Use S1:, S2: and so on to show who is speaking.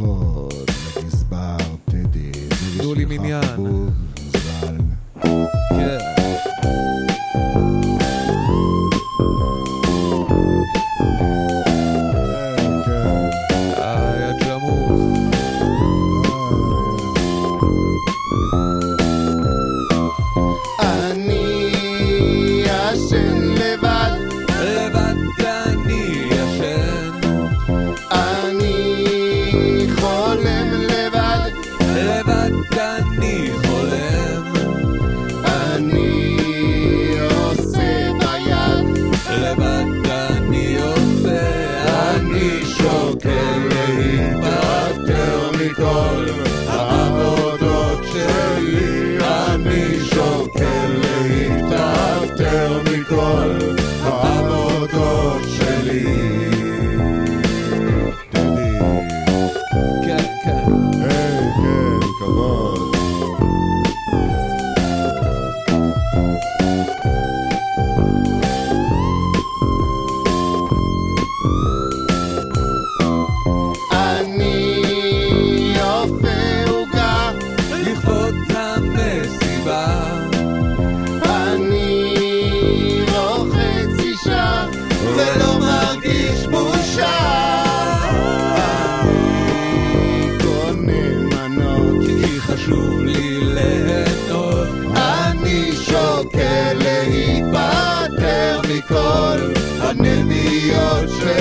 S1: כבוד לגזבר טדי.
S2: לי מניין.
S1: חבוב, ז"ל. אני חולם,
S2: אני
S1: עושה ביד,
S2: לבד אני עושה, אני שוקל להיפטר מכל העבודות שלי, אני שוקל
S1: אני אופה עוגה,
S2: לכבוד המסיבה,
S1: אני רוחץ אישה, ולא מרגיש בושה. אני קונה מנות,
S2: כי חשוב לי ליהנות.
S1: אני שוקל להיפטר מכל הנמיות שלי.